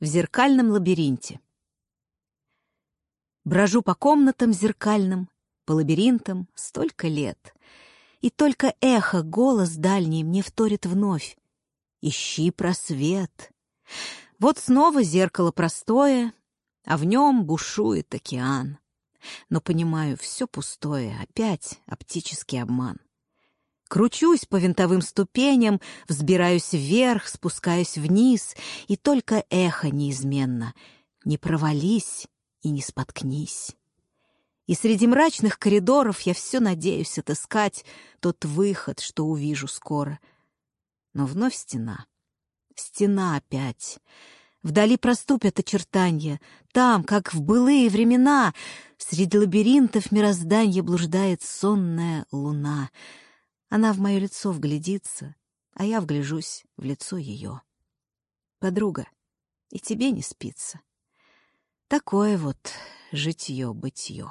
в зеркальном лабиринте. Брожу по комнатам зеркальным, по лабиринтам столько лет. И только эхо, голос дальний мне вторит вновь. Ищи просвет. Вот снова зеркало простое, а в нем бушует океан. Но понимаю, все пустое, опять оптический обман. Кручусь по винтовым ступеням, взбираюсь вверх, спускаюсь вниз, и только эхо неизменно. Не провались и не споткнись. И среди мрачных коридоров я все надеюсь отыскать тот выход, что увижу скоро. Но вновь стена. Стена опять. Вдали проступят очертания. Там, как в былые времена, среди лабиринтов мироздания блуждает сонная луна — она в мое лицо вглядится, а я вгляжусь в лицо ее. Подруга, и тебе не спится. Такое вот житье-бытье.